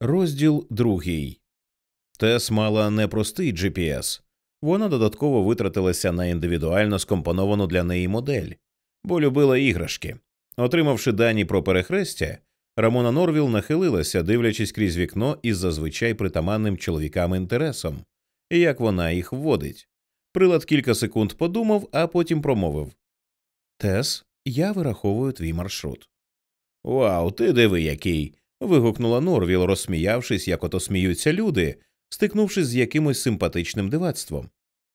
Розділ другий. Тес мала непростий GPS. Вона додатково витратилася на індивідуально скомпоновану для неї модель, бо любила іграшки. Отримавши дані про перехрестя, Рамона Норвіл нахилилася, дивлячись крізь вікно із зазвичай притаманним чоловікам інтересом, як вона їх вводить. Прилад кілька секунд подумав, а потім промовив Тес, я вираховую твій маршрут. Вау, ти диви який. Вигукнула Норвіл, розсміявшись, як ото сміються люди, стикнувшись з якимось симпатичним дивацтвом.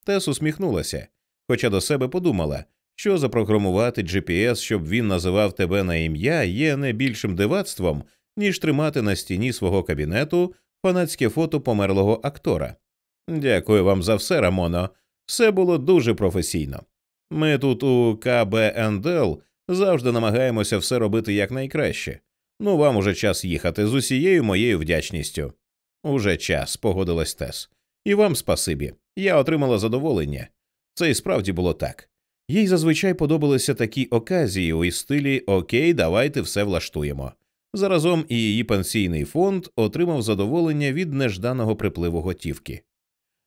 Тес усміхнулася, хоча до себе подумала, що запрограмувати GPS, щоб він називав тебе на ім'я, є не більшим дивацтвом, ніж тримати на стіні свого кабінету фанатське фото померлого актора. Дякую вам за все, Рамоно. Все було дуже професійно. Ми тут у КБНДЛ завжди намагаємося все робити якнайкраще. Ну, вам уже час їхати з усією моєю вдячністю. Уже час, погодилась Тес. І вам спасибі. Я отримала задоволення. Це і справді було так. Їй зазвичай подобалися такі оказії у стилі Окей, давайте все влаштуємо. Заразом і її пенсійний фонд отримав задоволення від нежданого припливу готівки.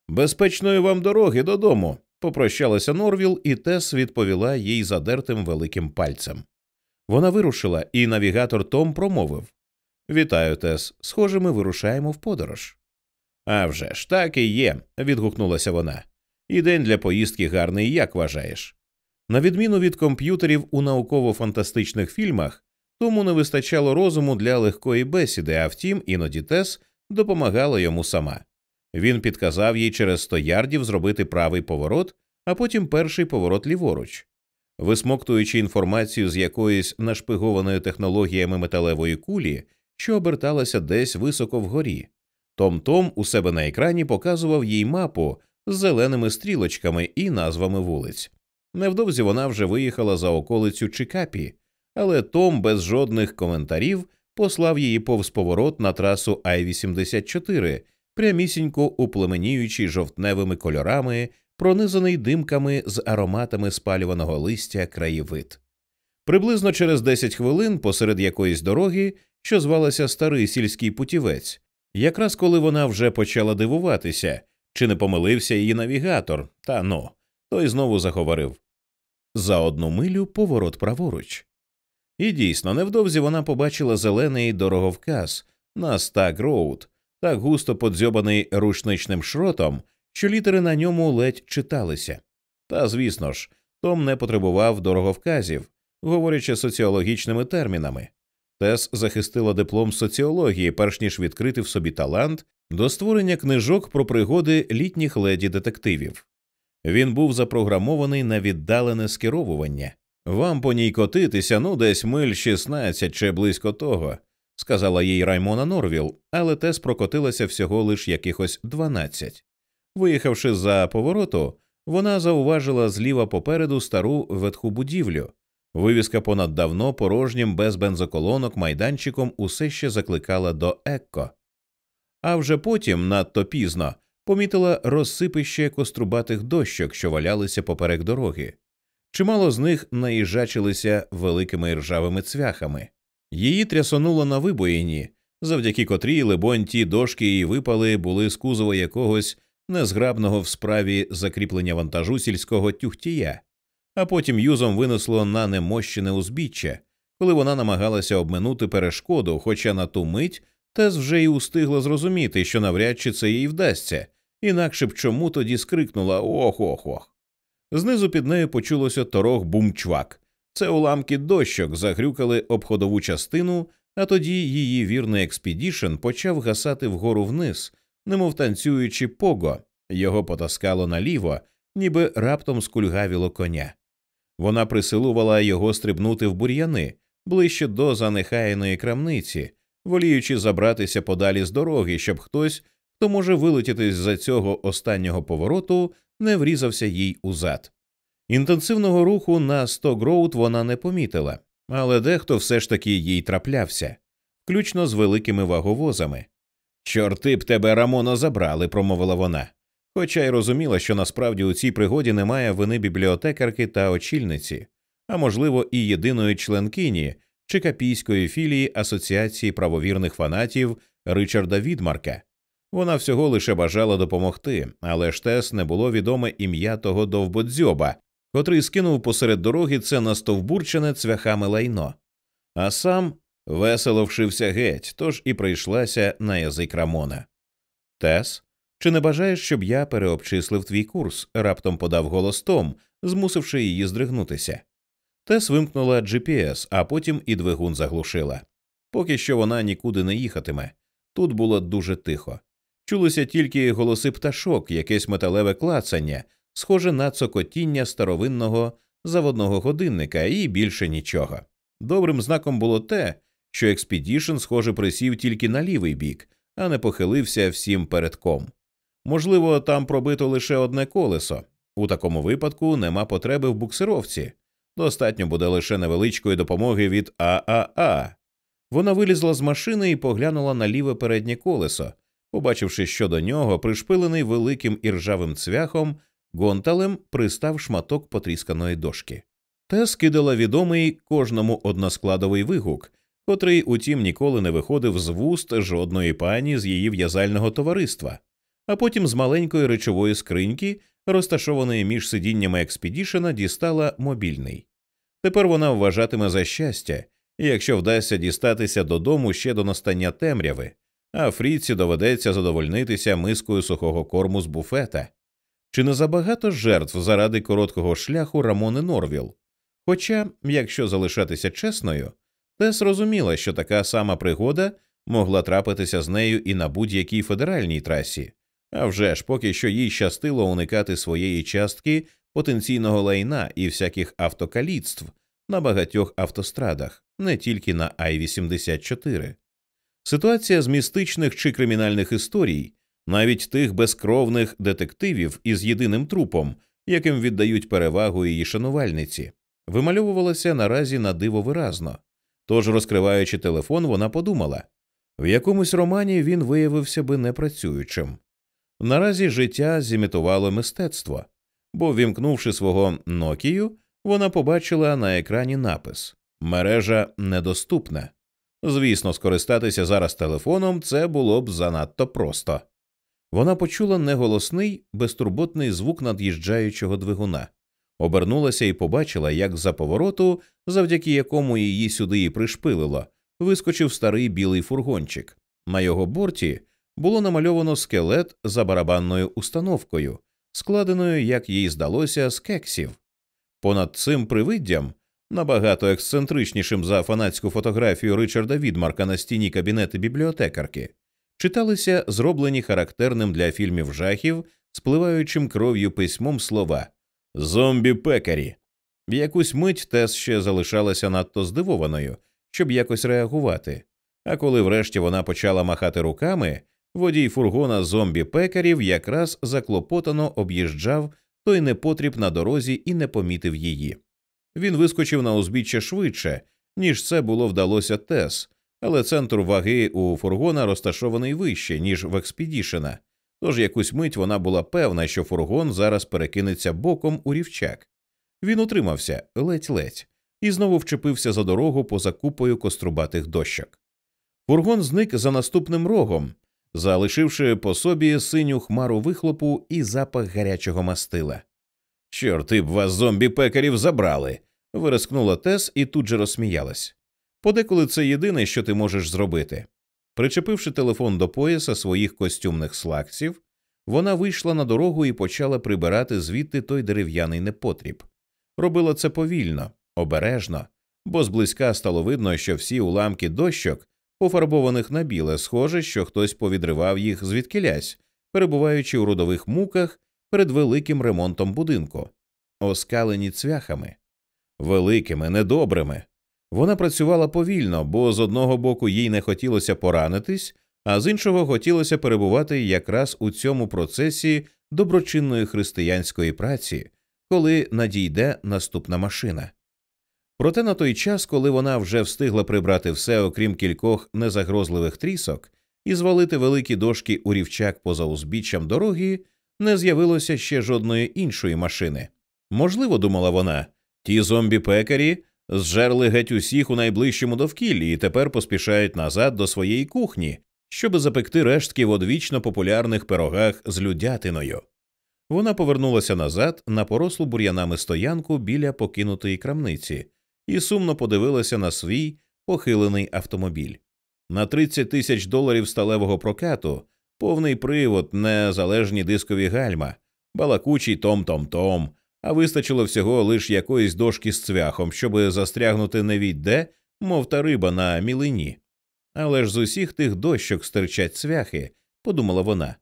Безпечної вам дороги додому, попрощалася Норвіл, і Тес відповіла їй задертим великим пальцем. Вона вирушила, і навігатор Том промовив Вітаю, Тес. Схоже, ми вирушаємо в подорож. «А вже ж, так і є, відгукнулася вона. І день для поїздки гарний, як вважаєш. На відміну від комп'ютерів у науково-фантастичних фільмах, тому не вистачало розуму для легкої бесіди, а втім, іноді Тес допомагала йому сама. Він підказав їй через сто ярдів зробити правий поворот, а потім перший поворот ліворуч. Висмоктуючи інформацію з якоїсь нашпигованої технологіями металевої кулі, що оберталася десь високо вгорі, Том Том у себе на екрані показував їй мапу з зеленими стрілочками і назвами вулиць. Невдовзі вона вже виїхала за околицю Чикапі, але Том без жодних коментарів послав її повз поворот на трасу Ай-84, прямісінько упламеніючи жовтневими кольорами, пронизаний димками з ароматами спалюваного листя краєвид. Приблизно через 10 хвилин посеред якоїсь дороги, що звалася Старий сільський путівець, якраз коли вона вже почала дивуватися, чи не помилився її навігатор, та ну, той знову заговорив за одну милю поворот праворуч. І дійсно, невдовзі вона побачила зелений дороговказ на Stagg Road, так густо подзьобаний рушничним шротом, що літери на ньому ледь читалися. Та, звісно ж, Том не потребував дороговказів, говорячи соціологічними термінами. Тес захистила диплом соціології, перш ніж відкрити в собі талант до створення книжок про пригоди літніх леді детективів. Він був запрограмований на віддалене скеровування. Вам по ній котитися, ну, десь миль 16 чи близько того, сказала їй Раймона Норвіл, але Тес прокотилася всього лиш якихось 12. Виїхавши за повороту, вона зауважила зліва попереду стару ветху будівлю. Вивіска понад давно порожнім без бензоколонок майданчиком усе ще закликала до Екко. А вже потім, надто пізно, помітила розсипище кострубатих дощок, що валялися поперек дороги. Чимало з них наїжачилися великими ржавими цвяхами. Її трясонуло на вибоїні, завдяки котрій, либонь, ті дошки і випали були з кузова якогось незграбного в справі закріплення вантажу сільського тюхтія, а потім юзом винесло на немощене узбіччя, коли вона намагалася обминути перешкоду, хоча на ту мить Тес вже й устигла зрозуміти, що навряд чи це їй вдасться, інакше б чому тоді скрикнула ох ох ох. Знизу під нею почулося торог бумчвак. Це уламки дощок загрюкали об ходову частину, а тоді її вірний Expedition почав гасати вгору вниз, немов танцюючи пого, його потаскало наліво, ніби раптом скульгавіло коня. Вона присилувала його стрибнути в бур'яни ближче до занехаяної крамниці, воліючи забратися подалі з дороги, щоб хтось, хто може вилетіти з за цього останнього повороту, не врізався їй у зад. Інтенсивного руху на Стогроуд вона не помітила, але дехто все ж таки їй траплявся, включно з великими ваговозами. Чорти б тебе, Рамоно, забрали, промовила вона, хоча й розуміла, що насправді у цій пригоді немає вини бібліотекарки та очільниці, а можливо, і єдиної членкині чикапійської філії Асоціації правовірних фанатів Ричарда Відмарка. Вона всього лише бажала допомогти, але ж Тес не було відоме ім'я того довбодзьоба, котрий скинув посеред дороги це настовбурчене цвяхами лайно, а сам весело вшився геть, тож і прийшлася на язик Рамона. Тес, чи не бажаєш, щоб я переобчислив твій курс? раптом подав голос Том, змусивши її здригнутися. Тес вимкнула GPS, а потім і двигун заглушила. Поки що вона нікуди не їхатиме. Тут було дуже тихо. Чулися тільки голоси пташок, якесь металеве клацання, схоже на цокотіння старовинного заводного годинника, і більше нічого. Добрим знаком було те, що Expedition, схоже, присів тільки на лівий бік, а не похилився всім передком. Можливо, там пробито лише одне колесо. У такому випадку нема потреби в буксировці. Достатньо буде лише невеличкої допомоги від ААА. Вона вилізла з машини і поглянула на ліве переднє колесо, побачивши, що до нього, пришпилений великим іржавим цвяхом, гонталем пристав шматок потрісканої дошки. Та скидала відомий кожному односкладовий вигук, котрий, утім, ніколи не виходив з вуст жодної пані з її в'язального товариства, а потім з маленької речової скриньки, розташованої між сидіннями експедішена, дістала мобільний. Тепер вона вважатиме за щастя, якщо вдасться дістатися додому ще до настання темряви, а Фріці доведеться задовольнитися мискою сухого корму з буфета. Чи не забагато жертв заради короткого шляху Рамони Норвіл? Хоча, якщо залишатися чесною, Тес розуміла, що така сама пригода могла трапитися з нею і на будь-якій федеральній трасі, а вже ж поки що їй щастило уникати своєї частки потенційного лайна і всяких автокаліцтв на багатьох автострадах, не тільки на Ай-84. Ситуація з містичних чи кримінальних історій, навіть тих безкровних детективів із єдиним трупом, яким віддають перевагу її шанувальниці, вимальовувалася наразі на диво виразно. Тож, розкриваючи телефон, вона подумала в якомусь романі він виявився би непрацюючим. Наразі життя зімітувало мистецтво, бо, вімкнувши свого Нокію, вона побачила на екрані напис Мережа недоступна. Звісно, скористатися зараз телефоном це було б занадто просто. Вона почула неголосний, безтурботний звук над'їжджаючого двигуна, обернулася і побачила, як за повороту, завдяки якому її сюди і пришпилило, вискочив старий білий фургончик. На його борті було намальовано скелет за барабанною установкою, складеною, як їй здалося, з кексів. Понад цим привиддям набагато ексцентричнішим за фанатську фотографію Ричарда Відмарка на стіні кабінети бібліотекарки, читалися зроблені характерним для фільмів жахів, спливаючим кров'ю письмом слова зомбі пекарі. В якусь мить Тес ще залишалася надто здивованою, щоб якось реагувати. А коли врешті вона почала махати руками, водій фургона зомбі пекарів якраз заклопотано об'їжджав той непотріб на дорозі і не помітив її. Він вискочив на узбіччя швидше, ніж це було вдалося Тес, але центр ваги у фургона розташований вище, ніж в експедішена, тож якусь мить вона була певна, що фургон зараз перекинеться боком у рівчак. Він утримався ледь-ледь, і знову вчепився за дорогу поза купою кострубатих дощок. Фургон зник за наступним рогом, залишивши по собі синю хмару вихлопу і запах гарячого мастила. Чорти б вас зомбі пекарів забрали. вирискнула Тес і тут же розсміялась. Подеколи це єдине, що ти можеш зробити. Причепивши телефон до пояса своїх костюмних слаксів, вона вийшла на дорогу і почала прибирати звідти той дерев'яний непотріб. Робила це повільно, обережно, бо зблизька стало видно, що всі уламки дощок, пофарбованих на біле, схоже, що хтось повідривав їх звідкилясь, перебуваючи у родових муках перед великим ремонтом будинку, оскалені цвяхами, великими, недобрими. Вона працювала повільно, бо з одного боку їй не хотілося поранитись, а з іншого хотілося перебувати якраз у цьому процесі доброчинної християнської праці, коли надійде наступна машина. Проте на той час, коли вона вже встигла прибрати все, окрім кількох незагрозливих трісок, і звалити великі дошки у рівчак поза узбіччям дороги, не з'явилося ще жодної іншої машини. Можливо, думала вона, ті зомбі пекарі зжерли геть усіх у найближчому довкіллі і тепер поспішають назад до своєї кухні, щоби запекти рештки в одвічно популярних пирогах з людятиною. Вона повернулася назад на порослу бур'янами стоянку біля покинутої крамниці і сумно подивилася на свій похилений автомобіль. На 30 тисяч доларів сталевого прокату, повний привод, незалежні дискові гальма, балакучий том-том-том, а вистачило всього лише якоїсь дошки з цвяхом, щоби застрягнути не відде, мов та риба на мілині. Але ж з усіх тих дощок стирчать цвяхи, подумала вона.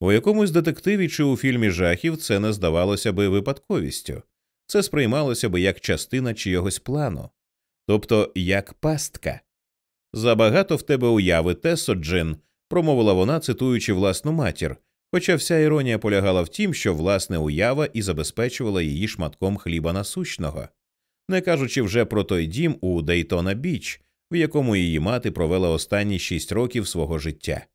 У якомусь детективі чи у фільмі жахів це не здавалося би випадковістю, це сприймалося би як частина чийогось плану, тобто як пастка. Забагато в тебе уяви, Тесо Джин, промовила вона, цитуючи власну матір, хоча вся іронія полягала в тім, що власне уява і забезпечувала її шматком хліба насущного, не кажучи вже про той дім у Дейтона Біч, в якому її мати провела останні шість років свого життя.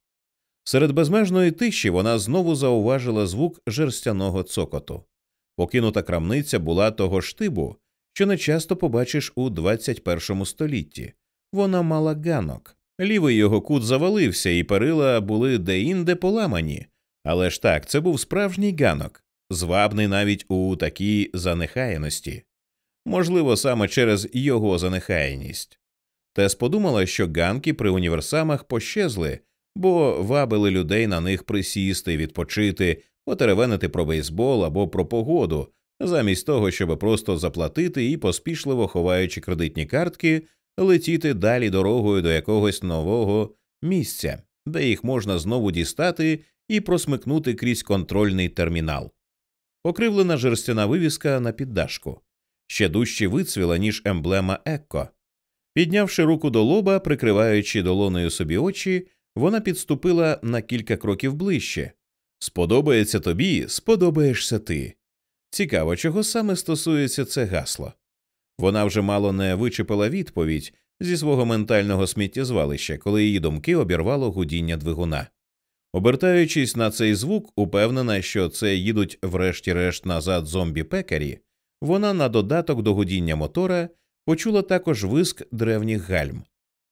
Серед безмежної тиші вона знову зауважила звук жерстяного цокоту. Покинута крамниця була того ж тибу, що не часто побачиш у 21 столітті. Вона мала ганок. Лівий його кут завалився, і перила були деінде поламані. Але ж так, це був справжній ганок, звабний навіть у такій занехаяності. Можливо, саме через його занехаяність. Тес подумала, що ганки при універсамах пощезли, бо вабили людей на них присісти, відпочити, потеревенити про бейсбол або про погоду, замість того, щоб просто заплатити і, поспішливо ховаючи кредитні картки, летіти далі дорогою до якогось нового місця, де їх можна знову дістати і просмикнути крізь контрольний термінал. Покривлена жерстяна вивіска на піддашку, ще дужче вицвіла, ніж емблема Екко. Піднявши руку до лоба, прикриваючи долоною собі очі, вона підступила на кілька кроків ближче. Сподобається тобі, сподобаєшся ти. Цікаво, чого саме стосується це гасло. Вона вже мало не вичепила відповідь зі свого ментального сміттєзвалища, коли її думки обірвало гудіння двигуна. Обертаючись на цей звук, упевнена, що це їдуть врешті-решт назад зомбі пекарі, вона на додаток до гудіння мотора почула також виск древніх гальм.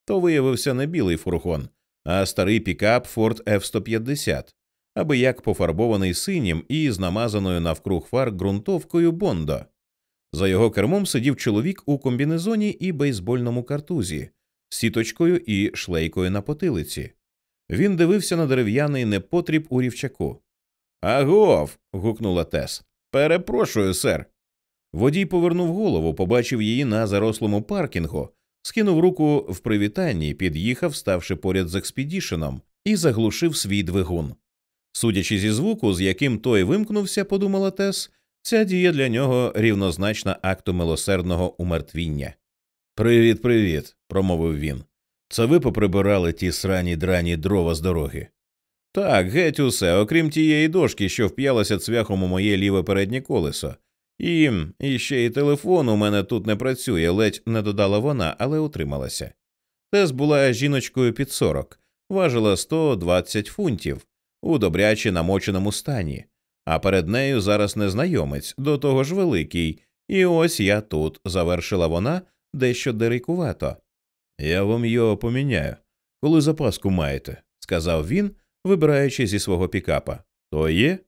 То виявився не білий фургон, а старий пікап Ford F-150, аби як пофарбований синім і з намазаною навкруг фар ґрунтовкою Бондо. За його кермом сидів чоловік у комбінезоні і бейсбольному картузі, сіточкою і шлейкою на потилиці. Він дивився на дерев'яний непотріб у рівчаку. Агов. гукнула Тес. Перепрошую, сер. Водій повернув голову, побачив її на зарослому паркінгу, скинув руку в привітанні, під'їхав, ставши поряд з експедішеном, і заглушив свій двигун. Судячи зі звуку, з яким той вимкнувся, подумала Тес, ця дія для нього рівнозначна акту милосердного умертвіння. Привіт, привіт, промовив він. Це ви поприбирали ті срані драні дрова з дороги. Так, геть усе, окрім тієї дошки, що вп'ялася цвяхом у моє ліве переднє колесо. І, і ще й телефон у мене тут не працює, ледь не додала вона, але утрималася. Тес була жіночкою під сорок, важила 120 фунтів у добряче намоченому стані, а перед нею зараз незнайомець, до того ж великий, і ось я тут, завершила вона дещо дерикувато. Я вам його поміняю, коли запаску маєте, сказав він, вибираючи зі свого пікапа. То є?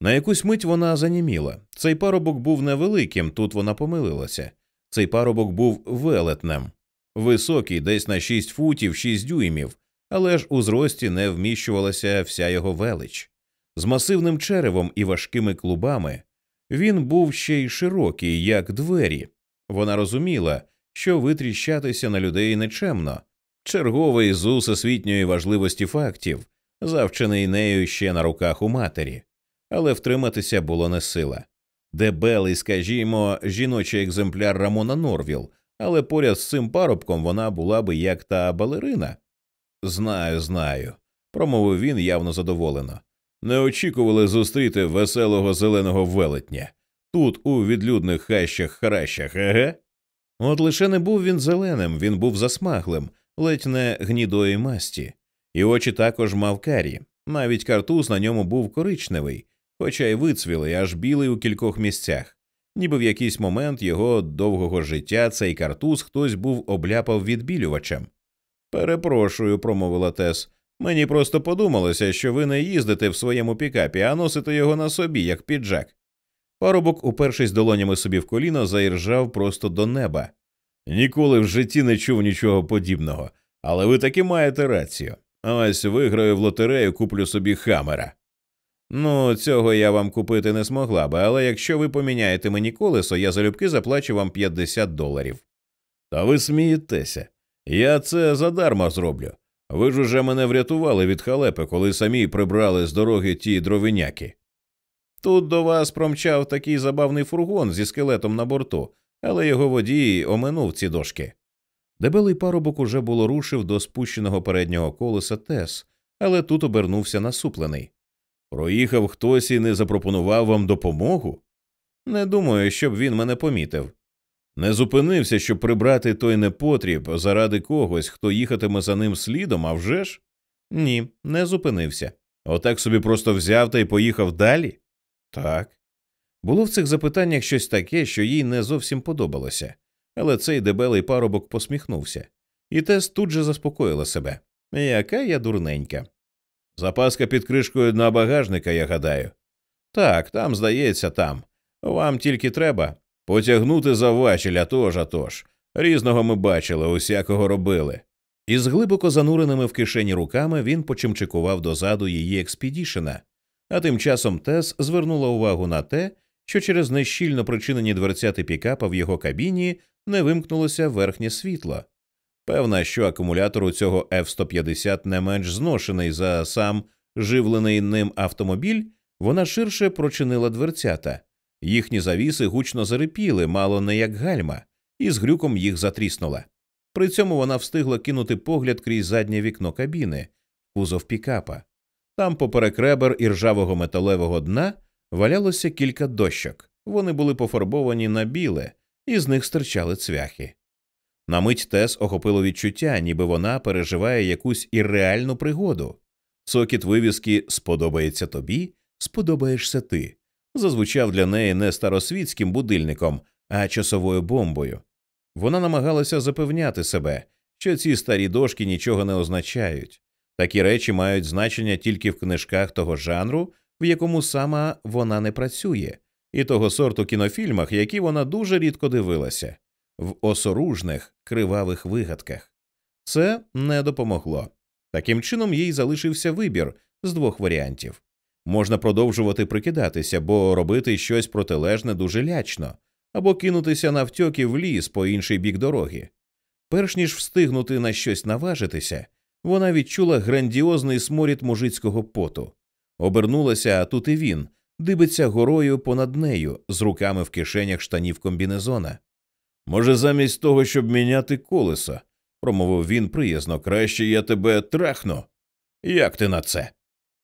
На якусь мить вона заніміла. Цей парубок був невеликим, тут вона помилилася. Цей парубок був велетнем, високий, десь на шість футів, шість дюймів, але ж у зрості не вміщувалася вся його велич. З масивним черевом і важкими клубами він був ще й широкий, як двері. Вона розуміла, що витріщатися на людей нечемно, черговий з усесвітньої важливості фактів, завчений нею ще на руках у матері, але втриматися було не сила. Дебелий, скажімо, жіночий екземпляр Рамона Норвіл, але поряд з цим парубком вона була би як та балерина. Знаю, знаю, промовив він явно задоволено. Не очікували зустріти веселого зеленого велетня тут, у відлюдних хащах харащах, еге? От лише не був він зеленим, він був засмаглим, ледь не гнідої масті, і очі також мав карі. Навіть картуз на ньому був коричневий, хоча й вицвілий, аж білий у кількох місцях. ніби в якийсь момент його довгого життя цей картуз хтось був обляпав відбілювачем. Перепрошую, промовила Тес. Мені просто подумалося, що ви не їздите в своєму пікапі, а носите його на собі, як піджак. Парубок, упершись долонями собі в коліно, заіржав просто до неба. Ніколи в житті не чув нічого подібного, але ви таки маєте рацію. Ось виграю в лотерею, куплю собі хамера. Ну, цього я вам купити не змогла би, але якщо ви поміняєте мені колесо, я залюбки заплачу вам 50 доларів. Та ви смієтеся. Я це задарма зроблю. Ви ж уже мене врятували від халепи, коли самі прибрали з дороги ті дровиняки. Тут до вас промчав такий забавний фургон зі скелетом на борту, але його водій оминув ці дошки. Дебелий парубок уже було рушив до спущеного переднього колеса Тес, але тут обернувся насуплений. Проїхав хтось і не запропонував вам допомогу? Не думаю, щоб він мене помітив. Не зупинився, щоб прибрати той непотріб заради когось, хто їхатиме за ним слідом, а вже ж? Ні, не зупинився. Отак собі просто взяв та й поїхав далі? Так. Було в цих запитаннях щось таке, що їй не зовсім подобалося, але цей дебелий парубок посміхнувся, і Тес тут же заспокоїла себе. Яка я дурненька. Запаска під кришкою на багажника, я гадаю. Так, там, здається, там. Вам тільки треба потягнути за важіль, тож, а тож. Різного ми бачили, усякого робили. Із глибоко зануреними в кишені руками він почимчикував дозаду її експедішена, а тим часом Тес звернула увагу на те, що через нещільно причинені дверцяти пікапа в його кабіні не вимкнулося верхнє світло. Певна, що акумулятор у цього F-150 не менш зношений за сам живлений ним автомобіль, вона ширше прочинила дверцята. Їхні завіси гучно зарипіли, мало не як гальма, і з грюком їх затріснула. При цьому вона встигла кинути погляд крізь заднє вікно кабіни, кузов пікапа. Там, поперек ребер і ржавого металевого дна, валялося кілька дощок. Вони були пофарбовані на біле, і з них стирчали цвяхи. На мить Тес охопило відчуття, ніби вона переживає якусь ірреальну пригоду. Цокіт вивіски Сподобається тобі, сподобаєшся ти зазвучав для неї не старосвітським будильником, а часовою бомбою. Вона намагалася запевняти себе, що ці старі дошки нічого не означають. Такі речі мають значення тільки в книжках того жанру, в якому сама вона не працює, і того сорту кінофільмах, які вона дуже рідко дивилася, в осоружних кривавих вигадках. Це не допомогло. Таким чином їй залишився вибір з двох варіантів можна продовжувати прикидатися, бо робити щось протилежне дуже лячно, або кинутися навтьоки в ліс по інший бік дороги. Перш ніж встигнути на щось наважитися, вона відчула грандіозний сморід мужицького поту, обернулася, а тут і він дибиться горою понад нею з руками в кишенях штанів комбінезона. Може, замість того, щоб міняти колеса, промовив він приязно, краще я тебе трахну. Як ти на це?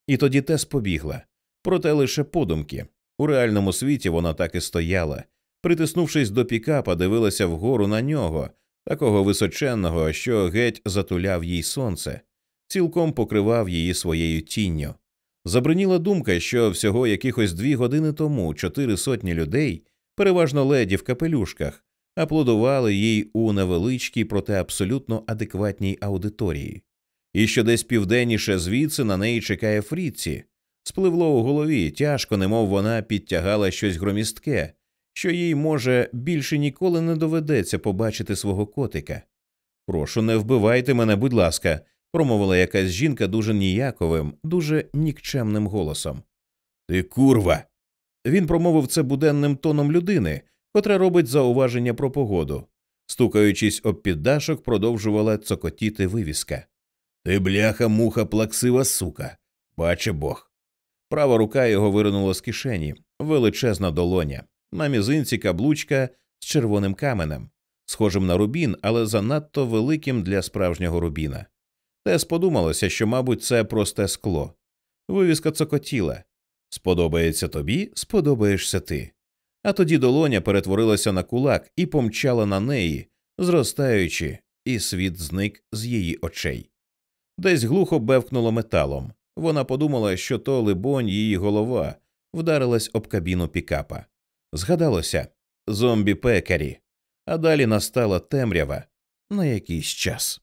І тоді Тес побігла, проте лише подумки. У реальному світі вона так і стояла, притиснувшись до пікапа, дивилася вгору на нього, такого височенного, що геть затуляв їй сонце, цілком покривав її своєю тінню. Забриніла думка, що всього якихось дві години тому чотири сотні людей, переважно леді в капелюшках, аплодували їй у невеличкій, проте абсолютно адекватній аудиторії і що десь південніше звідси на неї чекає Фріці. Спливло у голові, тяжко, немов вона підтягала щось громістке, що їй, може, більше ніколи не доведеться побачити свого котика. Прошу, не вбивайте мене, будь ласка, промовила якась жінка дуже ніяковим, дуже нікчемним голосом. Ти курва. Він промовив це буденним тоном людини, котра робить зауваження про погоду. Стукаючись об піддашок, продовжувала цокотіти вивіска. Ти бляха, муха, плаксива сука, баче Бог. Права рука його виринула з кишені, величезна долоня, на мізинці каблучка з червоним каменем, схожим на рубін, але занадто великим для справжнього рубіна. Тес подумалося, що, мабуть, це просте скло. Вивіска цокотіла сподобається тобі, сподобаєшся ти. А тоді долоня перетворилася на кулак і помчала на неї, зростаючи, і світ зник з її очей. Десь глухо бевкнуло металом. Вона подумала, що то, либонь, її голова вдарилась об кабіну пікапа. Згадалося, зомбі пекарі, а далі настала темрява на якийсь час.